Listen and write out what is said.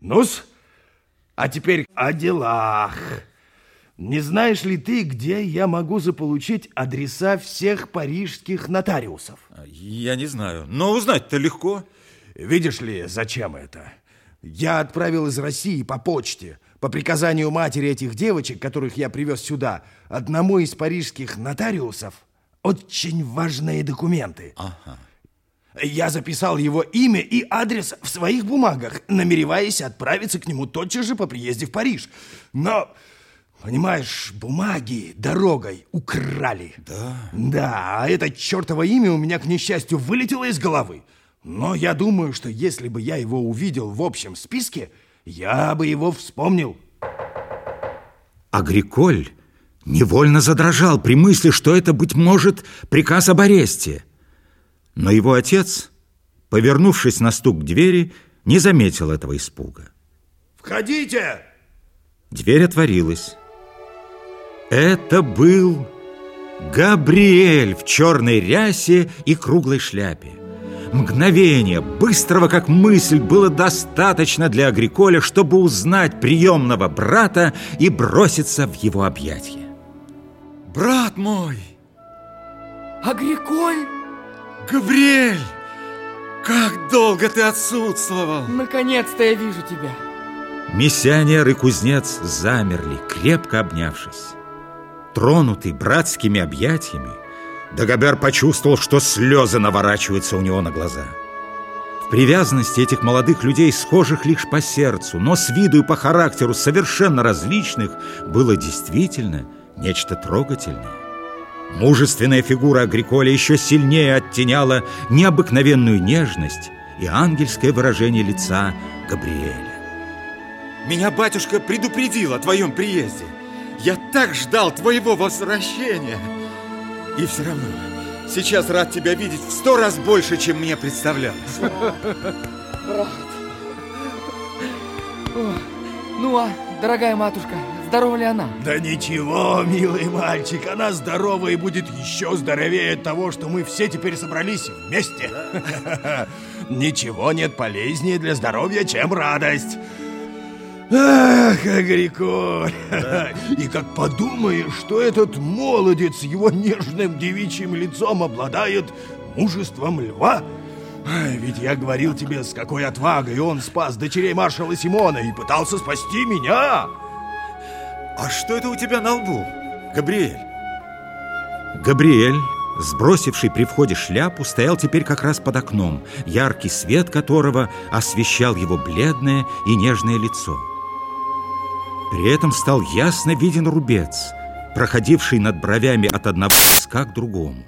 Ну-с, а теперь о делах. Не знаешь ли ты, где я могу заполучить адреса всех парижских нотариусов? Я не знаю, но узнать-то легко. Видишь ли, зачем это? Я отправил из России по почте, по приказанию матери этих девочек, которых я привез сюда, одному из парижских нотариусов, очень важные документы. Ага. Я записал его имя и адрес в своих бумагах, намереваясь отправиться к нему тотчас же по приезде в Париж. Но, понимаешь, бумаги дорогой украли. Да? Да, а это чертово имя у меня, к несчастью, вылетело из головы. Но я думаю, что если бы я его увидел в общем списке, я бы его вспомнил. Агриколь невольно задрожал при мысли, что это, быть может, приказ об аресте. Но его отец, повернувшись на стук двери, не заметил этого испуга. «Входите!» Дверь отворилась. Это был Габриэль в черной рясе и круглой шляпе. Мгновение, быстрого как мысль, было достаточно для Агриколя, чтобы узнать приемного брата и броситься в его объятия. Брат мой! Агриколь! Габриэль! Как долго ты отсутствовал! Наконец-то я вижу тебя! Миссионер и кузнец замерли, крепко обнявшись. Тронутый братскими объятиями, Дагобер почувствовал, что слезы наворачиваются у него на глаза. В привязанности этих молодых людей, схожих лишь по сердцу, но с виду и по характеру совершенно различных, было действительно нечто трогательное. Мужественная фигура Агриколя еще сильнее оттеняла необыкновенную нежность и ангельское выражение лица Габриэля. Меня батюшка предупредил о твоем приезде. Я так ждал твоего возвращения. И все равно, сейчас рад тебя видеть в сто раз больше, чем мне представлялось. Брат! Ну а, дорогая матушка, здорова ли она? Да ничего, милый мальчик, она здорова и будет еще здоровее от того, что мы все теперь собрались вместе. Ничего нет полезнее для здоровья, чем радость. Ах, Агриколь! И как подумаешь, что этот молодец его нежным девичьим лицом обладает мужеством льва, Ведь я говорил тебе, с какой отвагой он спас дочерей маршала Симона и пытался спасти меня. А что это у тебя на лбу, Габриэль? Габриэль, сбросивший при входе шляпу, стоял теперь как раз под окном, яркий свет которого освещал его бледное и нежное лицо. При этом стал ясно виден рубец, проходивший над бровями от одного виска к другому.